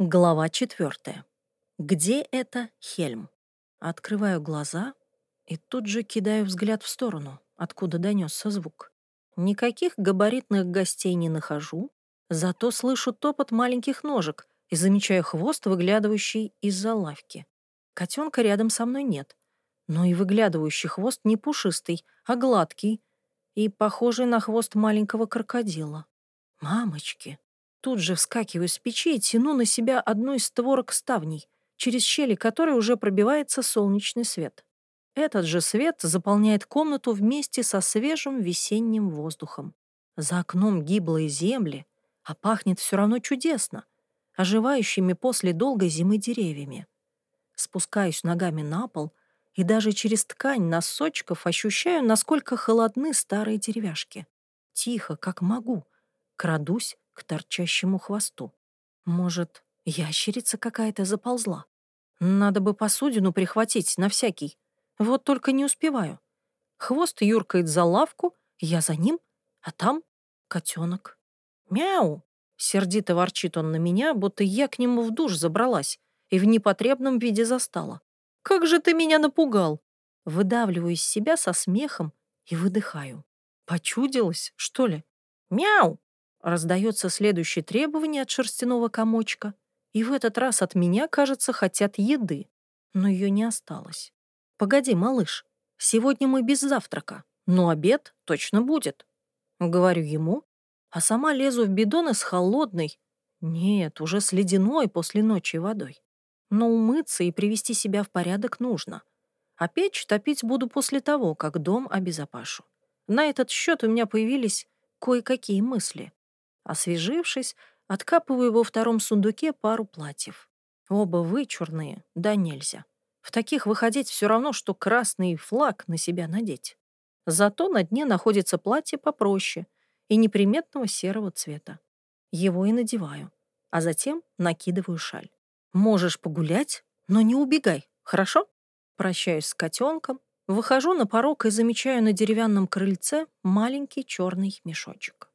Глава четвертая. Где это Хельм? Открываю глаза и тут же кидаю взгляд в сторону, откуда донесся звук. Никаких габаритных гостей не нахожу, зато слышу топот маленьких ножек и замечаю хвост, выглядывающий из-за лавки. Котенка рядом со мной нет, но и выглядывающий хвост не пушистый, а гладкий и похожий на хвост маленького крокодила. Мамочки! Тут же вскакиваю с печи и тяну на себя одну из створок ставней, через щели которой уже пробивается солнечный свет. Этот же свет заполняет комнату вместе со свежим весенним воздухом. За окном гиблые земли, а пахнет все равно чудесно, оживающими после долгой зимы деревьями. Спускаюсь ногами на пол и даже через ткань носочков ощущаю, насколько холодны старые деревяшки. Тихо, как могу, крадусь к торчащему хвосту. Может, ящерица какая-то заползла? Надо бы посудину прихватить на всякий. Вот только не успеваю. Хвост юркает за лавку, я за ним, а там котенок. «Мяу!» — сердито ворчит он на меня, будто я к нему в душ забралась и в непотребном виде застала. «Как же ты меня напугал!» Выдавливаю из себя со смехом и выдыхаю. Почудилось, что ли? «Мяу!» Раздается следующее требование от шерстяного комочка, и в этот раз от меня, кажется, хотят еды, но ее не осталось. «Погоди, малыш, сегодня мы без завтрака, но обед точно будет», — говорю ему, а сама лезу в бидоны с холодной, нет, уже с ледяной после ночи водой. Но умыться и привести себя в порядок нужно. А печь топить буду после того, как дом обезопашу. На этот счет у меня появились кое-какие мысли. Освежившись, откапываю во втором сундуке пару платьев. Оба вычурные, да нельзя. В таких выходить все равно, что красный флаг на себя надеть. Зато на дне находится платье попроще и неприметного серого цвета. Его и надеваю, а затем накидываю шаль. Можешь погулять, но не убегай, хорошо? Прощаюсь с котенком, выхожу на порог и замечаю на деревянном крыльце маленький черный мешочек.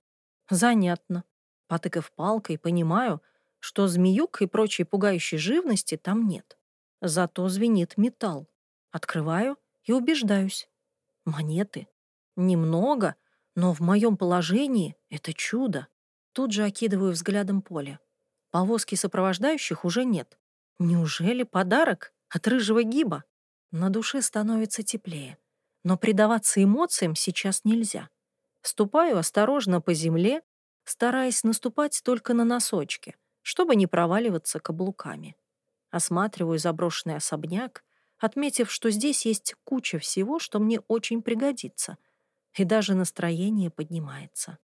Занятно. Потыкав палкой, понимаю, что змеюк и прочей пугающей живности там нет. Зато звенит металл. Открываю и убеждаюсь. Монеты. Немного, но в моем положении это чудо. Тут же окидываю взглядом поле. Повозки сопровождающих уже нет. Неужели подарок от рыжего гиба? На душе становится теплее. Но предаваться эмоциям сейчас нельзя. Ступаю осторожно по земле, стараясь наступать только на носочки, чтобы не проваливаться каблуками. Осматриваю заброшенный особняк, отметив, что здесь есть куча всего, что мне очень пригодится, и даже настроение поднимается.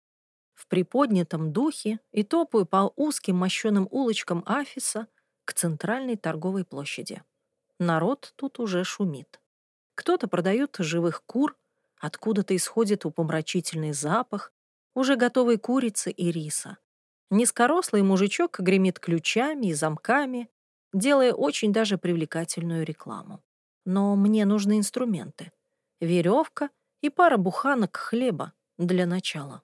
В приподнятом духе и топаю по узким мощеным улочкам Афиса к центральной торговой площади. Народ тут уже шумит. Кто-то продает живых кур, Откуда-то исходит упомрачительный запах уже готовой курицы и риса. Низкорослый мужичок гремит ключами и замками, делая очень даже привлекательную рекламу. Но мне нужны инструменты. Веревка и пара буханок хлеба для начала.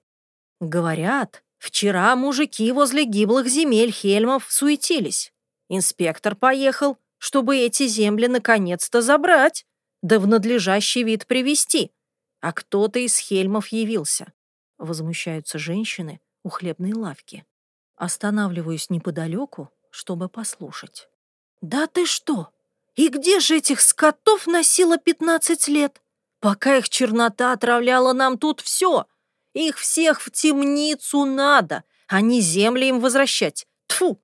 Говорят, вчера мужики возле гиблых земель Хельмов суетились. Инспектор поехал, чтобы эти земли наконец-то забрать, да в надлежащий вид привести а кто-то из хельмов явился. Возмущаются женщины у хлебной лавки. Останавливаюсь неподалеку, чтобы послушать. «Да ты что? И где же этих скотов носила 15 лет? Пока их чернота отравляла нам тут все. Их всех в темницу надо, а не земли им возвращать. Тфу!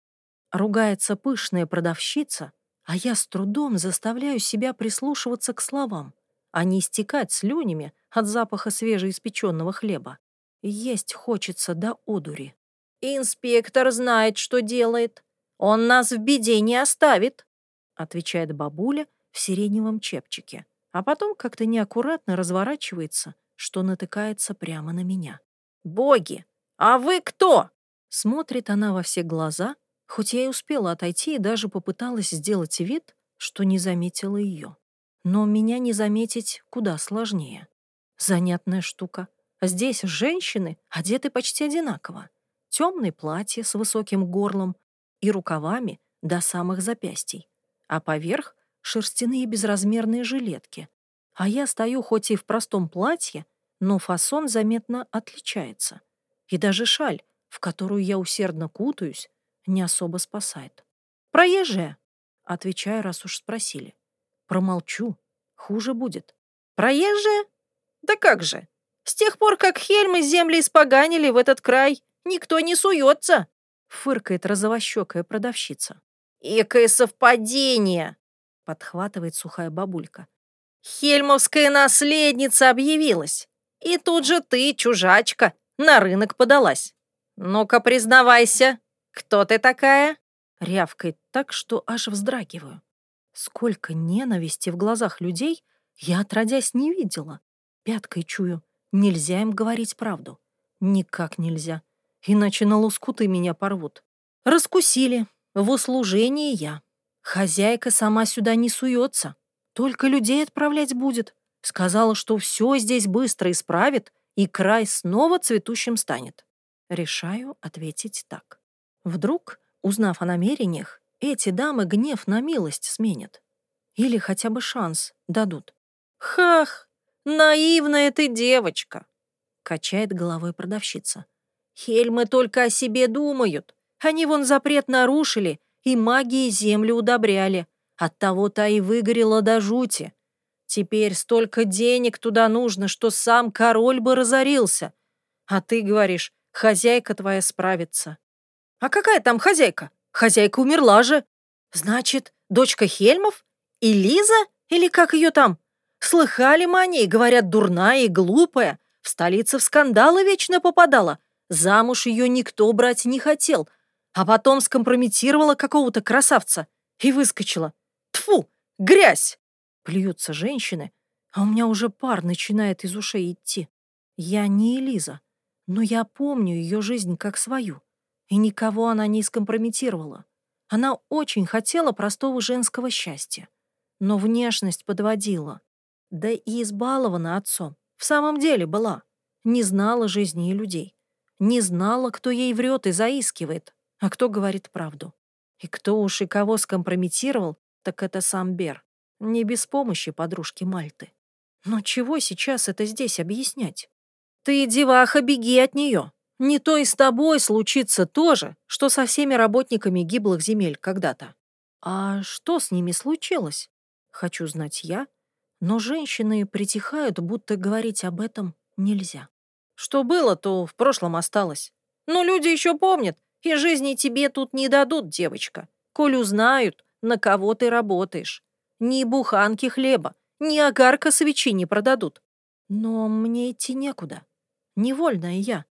Ругается пышная продавщица, а я с трудом заставляю себя прислушиваться к словам, а не истекать слюнями от запаха свежеиспеченного хлеба. Есть хочется до одури. «Инспектор знает, что делает. Он нас в беде не оставит», отвечает бабуля в сиреневом чепчике, а потом как-то неаккуратно разворачивается, что натыкается прямо на меня. «Боги, а вы кто?» Смотрит она во все глаза, хоть я и успела отойти и даже попыталась сделать вид, что не заметила ее. Но меня не заметить куда сложнее. Занятная штука. Здесь женщины одеты почти одинаково. Темное платье с высоким горлом, и рукавами до самых запястий, а поверх — шерстяные безразмерные жилетки. А я стою хоть и в простом платье, но фасон заметно отличается. И даже шаль, в которую я усердно кутаюсь, не особо спасает. «Проезжая», — отвечаю, раз уж спросили. Промолчу, хуже будет. «Проезжая? Да как же! С тех пор, как Хельмы земли испоганили в этот край, никто не суется!» — фыркает розовощекая продавщица. «Экое совпадение!» — подхватывает сухая бабулька. «Хельмовская наследница объявилась, и тут же ты, чужачка, на рынок подалась. Ну-ка, признавайся, кто ты такая?» Рявкает так, что аж вздрагиваю. Сколько ненависти в глазах людей я отродясь не видела. Пяткой чую, нельзя им говорить правду. Никак нельзя, иначе на лоскуты меня порвут. Раскусили, в услужении я. Хозяйка сама сюда не суется, только людей отправлять будет. Сказала, что все здесь быстро исправит, и край снова цветущим станет. Решаю ответить так. Вдруг, узнав о намерениях, эти дамы гнев на милость сменят. Или хотя бы шанс дадут. «Хах, наивная ты девочка!» — качает головой продавщица. «Хельмы только о себе думают. Они вон запрет нарушили и магией землю удобряли. Оттого-то и выгорела до жути. Теперь столько денег туда нужно, что сам король бы разорился. А ты говоришь, хозяйка твоя справится. А какая там хозяйка? Хозяйка умерла же. Значит, дочка Хельмов? И Лиза? Или как ее там? Слыхали мы о ней, говорят, дурная и глупая. В столице в скандалы вечно попадала. Замуж ее никто брать не хотел. А потом скомпрометировала какого-то красавца и выскочила. Тфу, грязь! Плюются женщины, а у меня уже пар начинает из ушей идти. Я не Элиза, но я помню ее жизнь как свою. И никого она не скомпрометировала. Она очень хотела простого женского счастья. Но внешность подводила. Да и избалована отцом. В самом деле была. Не знала жизни и людей. Не знала, кто ей врет и заискивает, а кто говорит правду. И кто уж и кого скомпрометировал, так это сам Бер. Не без помощи подружки Мальты. Но чего сейчас это здесь объяснять? Ты, деваха, беги от нее. Не то и с тобой случится то же, что со всеми работниками гиблых земель когда-то. А что с ними случилось? Хочу знать я, но женщины притихают, будто говорить об этом нельзя. Что было, то в прошлом осталось. Но люди еще помнят, и жизни тебе тут не дадут, девочка. Коль узнают, на кого ты работаешь. Ни буханки хлеба, ни огарка свечи не продадут. Но мне идти некуда. Невольная я.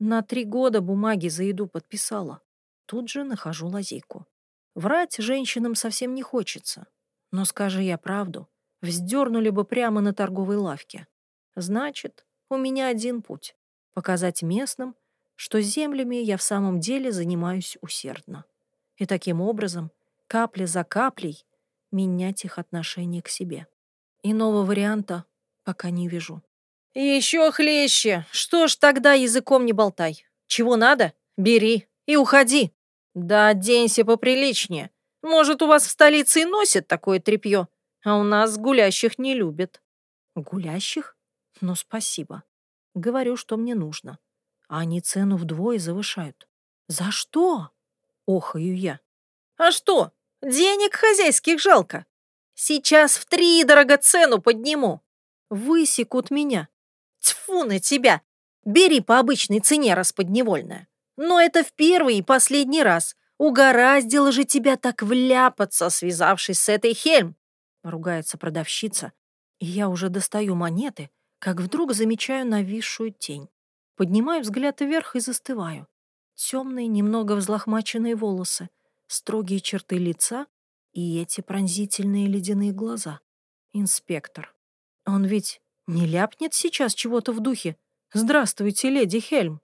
На три года бумаги за еду подписала. Тут же нахожу лазейку. Врать женщинам совсем не хочется. Но скажи я правду, вздернули бы прямо на торговой лавке. Значит, у меня один путь — показать местным, что землями я в самом деле занимаюсь усердно. И таким образом, капля за каплей, менять их отношение к себе. Иного варианта пока не вижу. «Еще хлеще! Что ж тогда языком не болтай? Чего надо? Бери и уходи. Да оденься поприличнее. Может, у вас в столице и носят такое тряпье, а у нас гулящих не любят». «Гулящих? Ну, спасибо. Говорю, что мне нужно. А они цену вдвое завышают. За что?» Охаю я. «А что? Денег хозяйских жалко. Сейчас в три дорого цену подниму. Высекут меня. Тьфу на тебя! Бери по обычной цене расподневольная. Но это в первый и последний раз. Угораздило же тебя так вляпаться, связавшись с этой Хельм. Ругается продавщица. И я уже достаю монеты, как вдруг замечаю нависшую тень. Поднимаю взгляд вверх и застываю. Темные, немного взлохмаченные волосы, строгие черты лица и эти пронзительные ледяные глаза. Инспектор. Он ведь не ляпнет сейчас чего-то в духе. «Здравствуйте, леди Хельм».